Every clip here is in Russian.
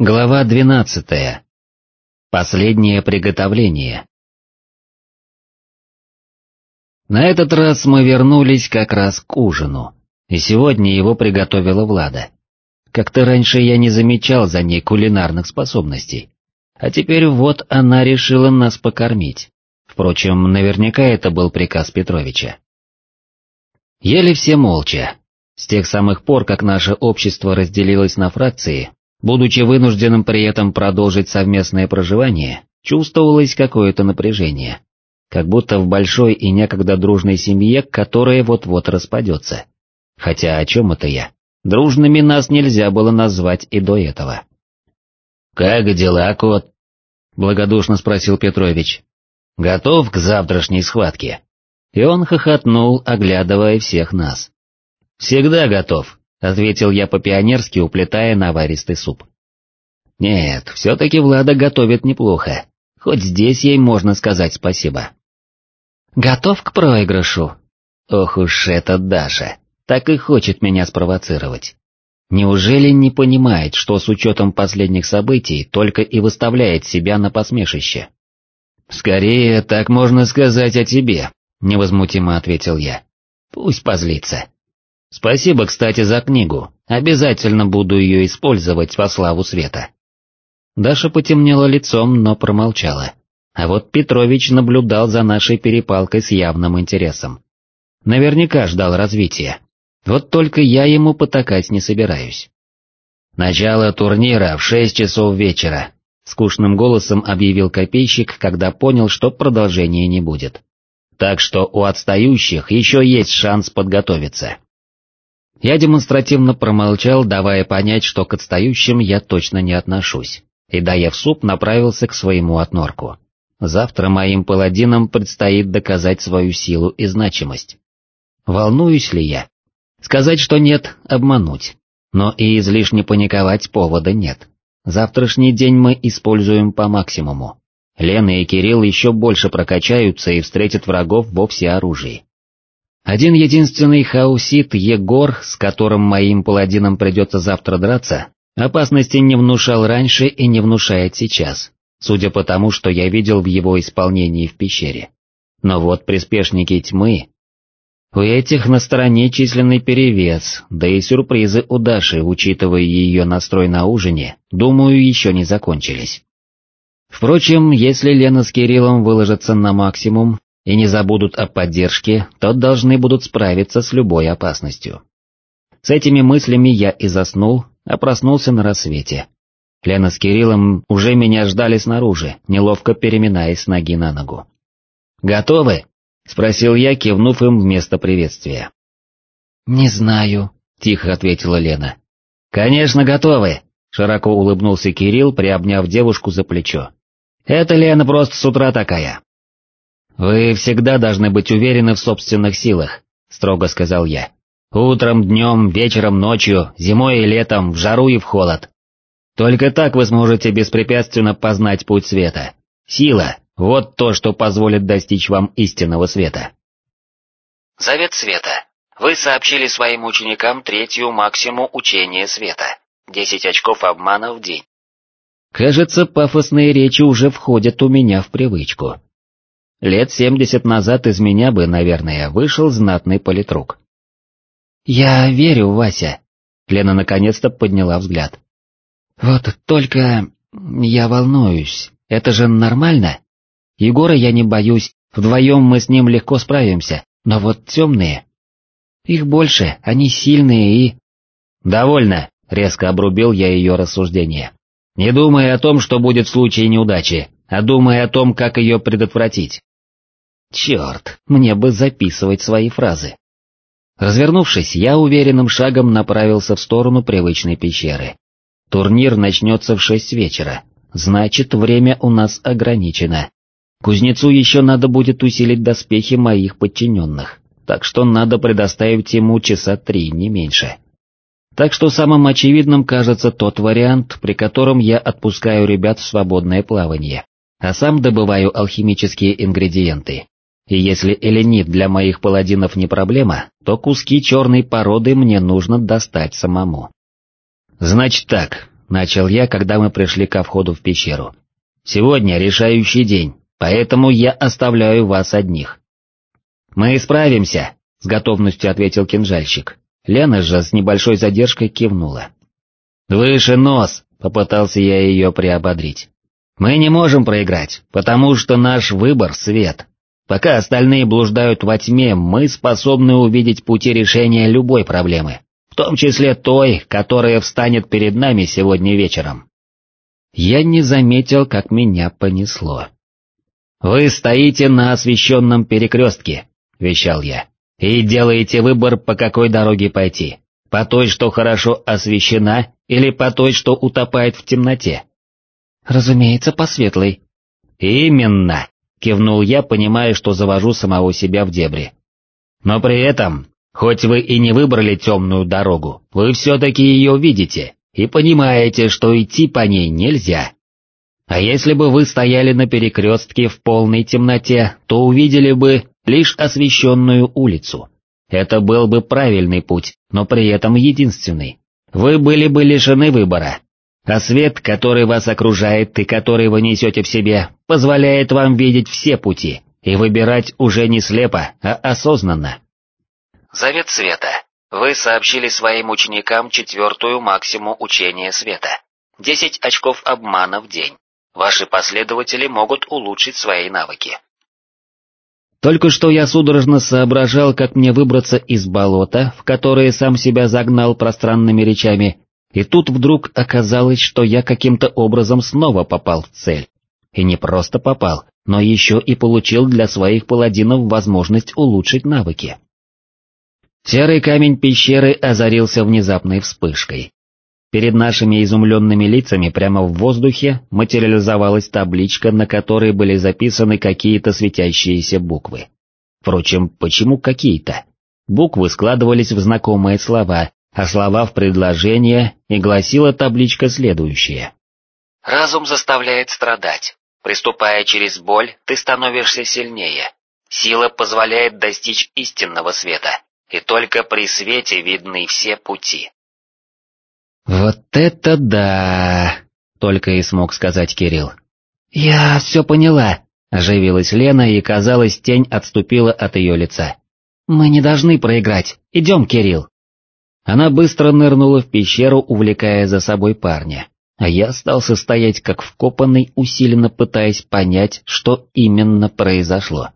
Глава двенадцатая. Последнее приготовление. На этот раз мы вернулись как раз к ужину, и сегодня его приготовила Влада. Как-то раньше я не замечал за ней кулинарных способностей, а теперь вот она решила нас покормить. Впрочем, наверняка это был приказ Петровича. Ели все молча. С тех самых пор, как наше общество разделилось на фракции, будучи вынужденным при этом продолжить совместное проживание, чувствовалось какое-то напряжение. Как будто в большой и некогда дружной семье, которая вот-вот распадется. Хотя о чем это я? Дружными нас нельзя было назвать и до этого. «Как дела, кот?» — благодушно спросил Петрович. «Готов к завтрашней схватке?» И он хохотнул, оглядывая всех нас. «Всегда готов», — ответил я по-пионерски, уплетая наваристый суп. «Нет, все-таки Влада готовит неплохо, хоть здесь ей можно сказать спасибо». «Готов к проигрышу?» Ох уж это Даша, так и хочет меня спровоцировать. Неужели не понимает, что с учетом последних событий только и выставляет себя на посмешище? «Скорее, так можно сказать о тебе», — невозмутимо ответил я. «Пусть позлится». «Спасибо, кстати, за книгу, обязательно буду ее использовать во славу света». Даша потемнела лицом, но промолчала. А вот Петрович наблюдал за нашей перепалкой с явным интересом. Наверняка ждал развития. Вот только я ему потакать не собираюсь. «Начало турнира в шесть часов вечера», — скучным голосом объявил копейщик, когда понял, что продолжения не будет. «Так что у отстающих еще есть шанс подготовиться». Я демонстративно промолчал, давая понять, что к отстающим я точно не отношусь, и, доев суп, направился к своему отнорку. Завтра моим паладинам предстоит доказать свою силу и значимость. Волнуюсь ли я? Сказать, что нет, обмануть. Но и излишне паниковать повода нет. Завтрашний день мы используем по максимуму. Лена и Кирилл еще больше прокачаются и встретят врагов во всеоружии. Один единственный хаусит Егор, с которым моим паладинам придется завтра драться, опасности не внушал раньше и не внушает сейчас, судя по тому, что я видел в его исполнении в пещере. Но вот приспешники тьмы... У этих на стороне численный перевес, да и сюрпризы у Даши, учитывая ее настрой на ужине, думаю, еще не закончились. Впрочем, если Лена с Кириллом выложатся на максимум и не забудут о поддержке, то должны будут справиться с любой опасностью. С этими мыслями я и заснул, а проснулся на рассвете. Лена с Кириллом уже меня ждали снаружи, неловко переминаясь с ноги на ногу. «Готовы?» — спросил я, кивнув им вместо приветствия. «Не знаю», — тихо ответила Лена. «Конечно, готовы», — широко улыбнулся Кирилл, приобняв девушку за плечо. «Это Лена просто с утра такая». «Вы всегда должны быть уверены в собственных силах», — строго сказал я. «Утром, днем, вечером, ночью, зимой и летом, в жару и в холод. Только так вы сможете беспрепятственно познать путь света. Сила — вот то, что позволит достичь вам истинного света. Завет света. Вы сообщили своим ученикам третью максимум учения света. Десять очков обмана в день. Кажется, пафосные речи уже входят у меня в привычку. Лет семьдесят назад из меня бы, наверное, вышел знатный политрук. «Я верю, Вася», — Лена наконец-то подняла взгляд. Вот только... я волнуюсь, это же нормально? Егора я не боюсь, вдвоем мы с ним легко справимся, но вот темные... Их больше, они сильные и... «Довольно», — резко обрубил я ее рассуждение. «Не думай о том, что будет в случае неудачи, а думай о том, как ее предотвратить». Черт, мне бы записывать свои фразы. Развернувшись, я уверенным шагом направился в сторону привычной пещеры. Турнир начнется в шесть вечера, значит время у нас ограничено. Кузнецу еще надо будет усилить доспехи моих подчиненных, так что надо предоставить ему часа три, не меньше. Так что самым очевидным кажется тот вариант, при котором я отпускаю ребят в свободное плавание, а сам добываю алхимические ингредиенты. И если эленит для моих паладинов не проблема, то куски черной породы мне нужно достать самому. Значит так, начал я, когда мы пришли ко входу в пещеру. «Сегодня решающий день, поэтому я оставляю вас одних». «Мы справимся», — с готовностью ответил кинжальщик. Лена же с небольшой задержкой кивнула. «Выше нос», — попытался я ее приободрить. «Мы не можем проиграть, потому что наш выбор — свет. Пока остальные блуждают во тьме, мы способны увидеть пути решения любой проблемы, в том числе той, которая встанет перед нами сегодня вечером». Я не заметил, как меня понесло. «Вы стоите на освещенном перекрестке», — вещал я, — «и делаете выбор, по какой дороге пойти, по той, что хорошо освещена, или по той, что утопает в темноте?» «Разумеется, по светлой». «Именно», — кивнул я, понимая, что завожу самого себя в дебри. «Но при этом, хоть вы и не выбрали темную дорогу, вы все-таки ее видите и понимаете, что идти по ней нельзя. А если бы вы стояли на перекрестке в полной темноте, то увидели бы лишь освещенную улицу. Это был бы правильный путь, но при этом единственный. Вы были бы лишены выбора, а свет, который вас окружает и который вы несете в себе, позволяет вам видеть все пути и выбирать уже не слепо, а осознанно. Завет света. Вы сообщили своим ученикам четвертую максимум учения света. Десять очков обмана в день. Ваши последователи могут улучшить свои навыки. Только что я судорожно соображал, как мне выбраться из болота, в которое сам себя загнал пространными речами, и тут вдруг оказалось, что я каким-то образом снова попал в цель. И не просто попал, но еще и получил для своих паладинов возможность улучшить навыки. Серый камень пещеры озарился внезапной вспышкой. Перед нашими изумленными лицами прямо в воздухе материализовалась табличка, на которой были записаны какие-то светящиеся буквы. Впрочем, почему какие-то? Буквы складывались в знакомые слова, а слова в предложение, и гласила табличка следующее. «Разум заставляет страдать. Приступая через боль, ты становишься сильнее. Сила позволяет достичь истинного света, и только при свете видны все пути». «Вот это да!» — только и смог сказать Кирилл. «Я все поняла», — оживилась Лена, и, казалось, тень отступила от ее лица. «Мы не должны проиграть. Идем, Кирилл». Она быстро нырнула в пещеру, увлекая за собой парня, а я остался стоять как вкопанный, усиленно пытаясь понять, что именно произошло.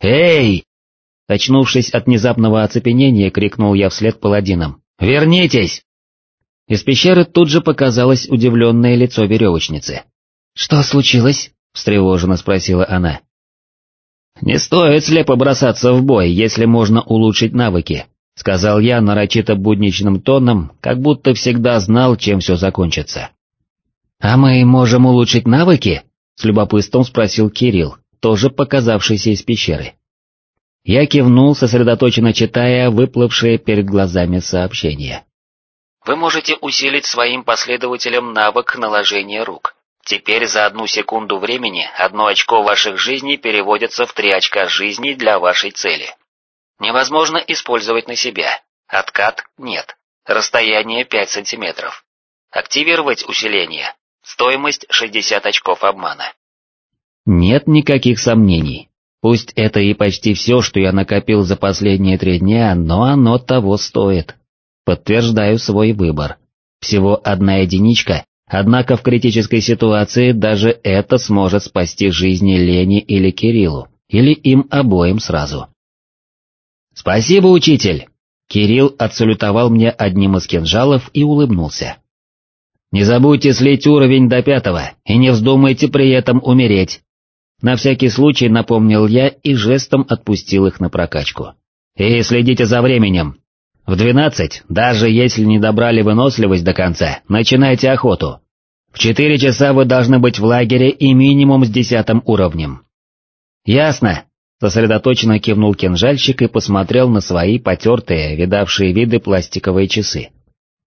«Эй!» Очнувшись от внезапного оцепенения, крикнул я вслед паладинам. «Вернитесь!» Из пещеры тут же показалось удивленное лицо веревочницы. «Что случилось?» — встревоженно спросила она. «Не стоит слепо бросаться в бой, если можно улучшить навыки», — сказал я нарочито будничным тоном, как будто всегда знал, чем все закончится. «А мы можем улучшить навыки?» — с любопытством спросил Кирилл, тоже показавшийся из пещеры. Я кивнул, сосредоточенно читая выплывшее перед глазами сообщение. «Вы можете усилить своим последователям навык наложения рук. Теперь за одну секунду времени одно очко ваших жизней переводится в три очка жизни для вашей цели. Невозможно использовать на себя. Откат нет. Расстояние 5 сантиметров. Активировать усиление. Стоимость 60 очков обмана. Нет никаких сомнений. Пусть это и почти все, что я накопил за последние три дня, но оно того стоит. Подтверждаю свой выбор. Всего одна единичка, однако в критической ситуации даже это сможет спасти жизни Лене или Кириллу, или им обоим сразу. «Спасибо, учитель!» Кирилл отсалютовал мне одним из кинжалов и улыбнулся. «Не забудьте слить уровень до пятого, и не вздумайте при этом умереть!» На всякий случай напомнил я и жестом отпустил их на прокачку. «И следите за временем. В двенадцать, даже если не добрали выносливость до конца, начинайте охоту. В четыре часа вы должны быть в лагере и минимум с десятым уровнем». «Ясно», Сосредоточенно кивнул кинжальщик и посмотрел на свои потертые, видавшие виды пластиковые часы.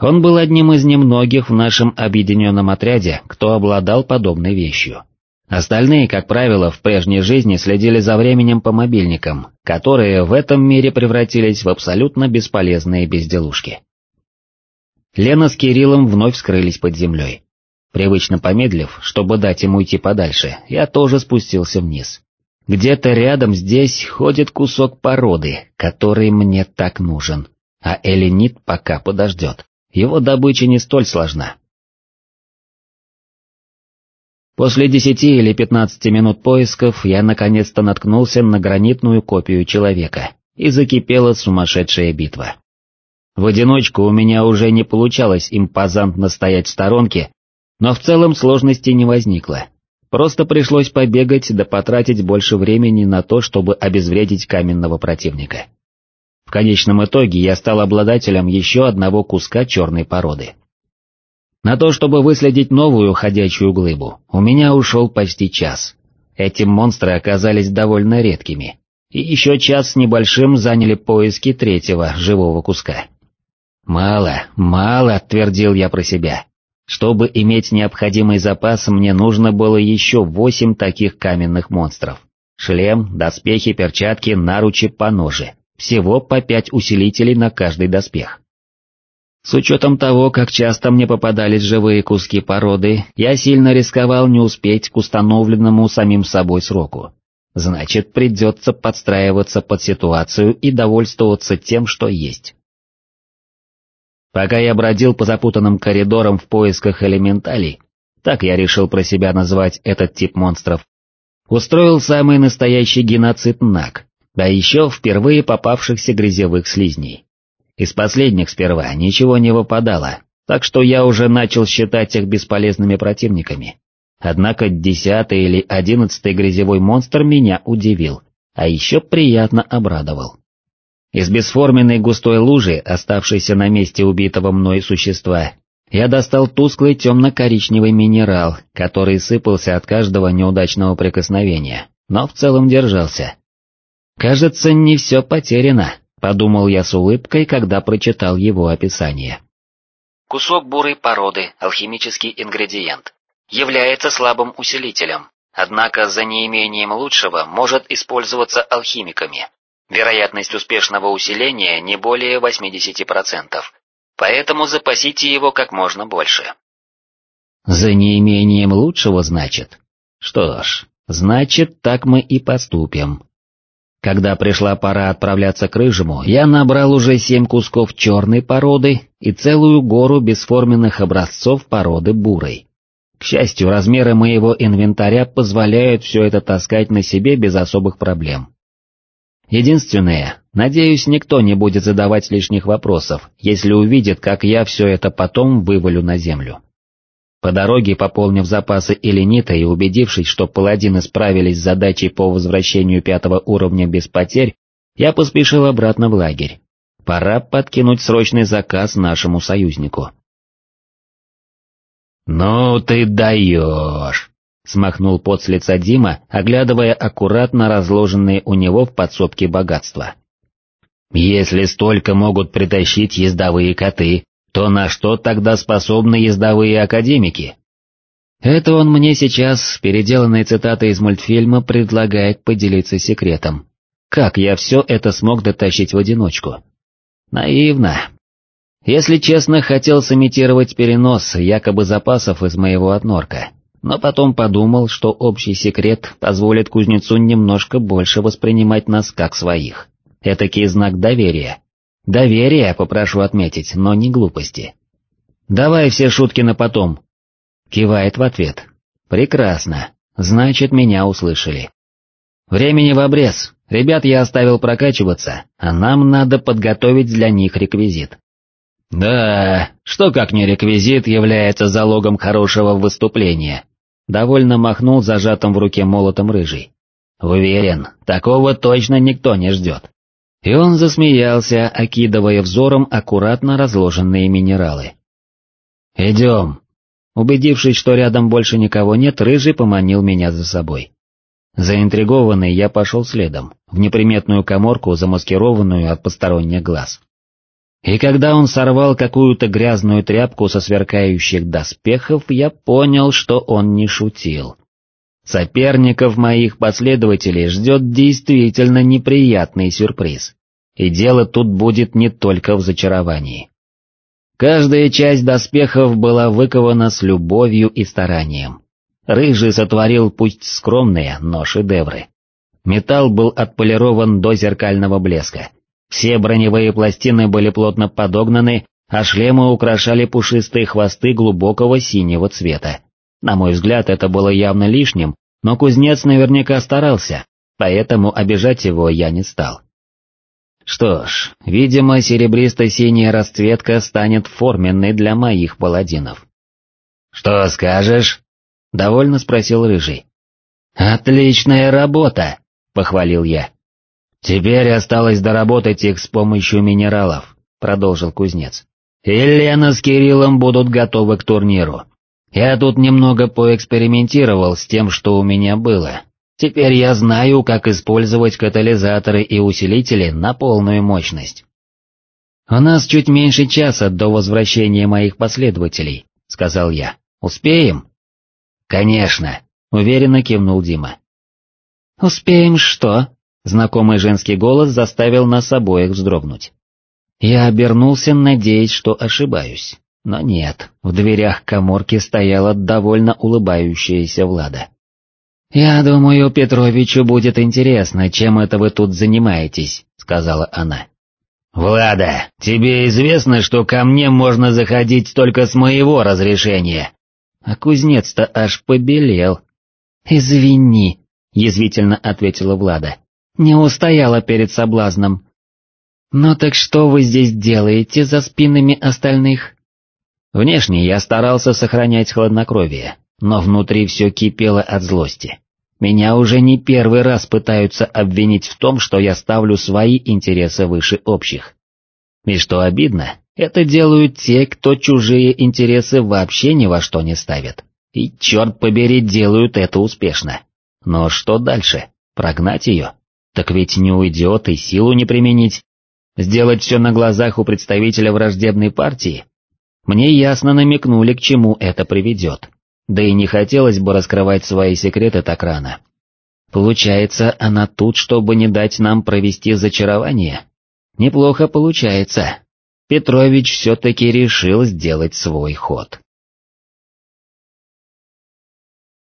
Он был одним из немногих в нашем объединенном отряде, кто обладал подобной вещью. Остальные, как правило, в прежней жизни следили за временем по мобильникам, которые в этом мире превратились в абсолютно бесполезные безделушки. Лена с Кириллом вновь скрылись под землей. Привычно помедлив, чтобы дать ему идти подальше, я тоже спустился вниз. Где-то рядом здесь ходит кусок породы, который мне так нужен, а эллинит пока подождет, его добыча не столь сложна. После десяти или пятнадцати минут поисков я наконец-то наткнулся на гранитную копию человека, и закипела сумасшедшая битва. В одиночку у меня уже не получалось импозантно стоять в сторонке, но в целом сложности не возникло. Просто пришлось побегать да потратить больше времени на то, чтобы обезвредить каменного противника. В конечном итоге я стал обладателем еще одного куска черной породы. На то, чтобы выследить новую ходячую глыбу, у меня ушел почти час. Эти монстры оказались довольно редкими, и еще час с небольшим заняли поиски третьего живого куска. «Мало, мало», — твердил я про себя. Чтобы иметь необходимый запас, мне нужно было еще восемь таких каменных монстров. Шлем, доспехи, перчатки, наручи, поножи. Всего по пять усилителей на каждый доспех. С учетом того, как часто мне попадались живые куски породы, я сильно рисковал не успеть к установленному самим собой сроку. Значит, придется подстраиваться под ситуацию и довольствоваться тем, что есть. Пока я бродил по запутанным коридорам в поисках элементалей, так я решил про себя назвать этот тип монстров, устроил самый настоящий геноцид Наг, да еще впервые попавшихся грязевых слизней. Из последних сперва ничего не выпадало, так что я уже начал считать их бесполезными противниками. Однако десятый или одиннадцатый грязевой монстр меня удивил, а еще приятно обрадовал. Из бесформенной густой лужи, оставшейся на месте убитого мной существа, я достал тусклый темно-коричневый минерал, который сыпался от каждого неудачного прикосновения, но в целом держался. Кажется, не все потеряно, подумал я с улыбкой, когда прочитал его описание. Кусок бурой породы, алхимический ингредиент, является слабым усилителем, однако за неимением лучшего может использоваться алхимиками. Вероятность успешного усиления не более 80%, поэтому запасите его как можно больше. За неимением лучшего, значит? Что ж, значит, так мы и поступим. Когда пришла пора отправляться к Рыжему, я набрал уже семь кусков черной породы и целую гору бесформенных образцов породы бурой. К счастью, размеры моего инвентаря позволяют все это таскать на себе без особых проблем. Единственное, надеюсь, никто не будет задавать лишних вопросов, если увидит, как я все это потом вывалю на землю. По дороге, пополнив запасы эленита и убедившись, что паладины справились с задачей по возвращению пятого уровня без потерь, я поспешил обратно в лагерь. Пора подкинуть срочный заказ нашему союзнику. «Ну ты даешь!» Смахнул пот с лица Дима, оглядывая аккуратно разложенные у него в подсобке богатства. «Если столько могут притащить ездовые коты, то на что тогда способны ездовые академики?» Это он мне сейчас, переделанной цитатой из мультфильма, предлагает поделиться секретом. Как я все это смог дотащить в одиночку? Наивно. Если честно, хотел сымитировать перенос якобы запасов из моего отнорка но потом подумал, что общий секрет позволит кузнецу немножко больше воспринимать нас как своих. Этакий знак доверия. Доверие, попрошу отметить, но не глупости. «Давай все шутки на потом». Кивает в ответ. «Прекрасно. Значит, меня услышали». «Времени в обрез. Ребят я оставил прокачиваться, а нам надо подготовить для них реквизит». «Да, что как не реквизит является залогом хорошего выступления», Довольно махнул зажатым в руке молотом рыжий. Уверен, такого точно никто не ждет. И он засмеялся, окидывая взором аккуратно разложенные минералы. «Идем». Убедившись, что рядом больше никого нет, Рыжий поманил меня за собой. Заинтригованный, я пошел следом, в неприметную коморку, замаскированную от посторонних глаз. И когда он сорвал какую-то грязную тряпку со сверкающих доспехов, я понял, что он не шутил. Соперников моих последователей ждет действительно неприятный сюрприз. И дело тут будет не только в зачаровании. Каждая часть доспехов была выкована с любовью и старанием. Рыжий сотворил пусть скромные, но шедевры. Металл был отполирован до зеркального блеска. Все броневые пластины были плотно подогнаны, а шлемы украшали пушистые хвосты глубокого синего цвета. На мой взгляд, это было явно лишним, но кузнец наверняка старался, поэтому обижать его я не стал. Что ж, видимо, серебристо-синяя расцветка станет форменной для моих паладинов. «Что скажешь?» — довольно спросил Рыжий. «Отличная работа!» — похвалил я. «Теперь осталось доработать их с помощью минералов», — продолжил кузнец. «И Лена с Кириллом будут готовы к турниру. Я тут немного поэкспериментировал с тем, что у меня было, Теперь я знаю, как использовать катализаторы и усилители на полную мощность. «У нас чуть меньше часа до возвращения моих последователей», — сказал я. «Успеем?» «Конечно», — уверенно кивнул Дима. «Успеем что?» — знакомый женский голос заставил нас обоих вздрогнуть. Я обернулся, надеясь, что ошибаюсь. Но нет, в дверях коморки стояла довольно улыбающаяся Влада. «Я думаю, Петровичу будет интересно, чем это вы тут занимаетесь», — сказала она. «Влада, тебе известно, что ко мне можно заходить только с моего разрешения?» А кузнец-то аж побелел. «Извини», — язвительно ответила Влада. «Не устояла перед соблазном». «Ну так что вы здесь делаете за спинами остальных?» Внешне я старался сохранять хладнокровие, но внутри все кипело от злости. Меня уже не первый раз пытаются обвинить в том, что я ставлю свои интересы выше общих. И что обидно, это делают те, кто чужие интересы вообще ни во что не ставит. И черт побери, делают это успешно. Но что дальше? Прогнать ее? Так ведь не уйдет и силу не применить. Сделать все на глазах у представителя враждебной партии? Мне ясно намекнули, к чему это приведет да и не хотелось бы раскрывать свои секреты так рано. Получается, она тут, чтобы не дать нам провести зачарование? Неплохо получается. Петрович все-таки решил сделать свой ход.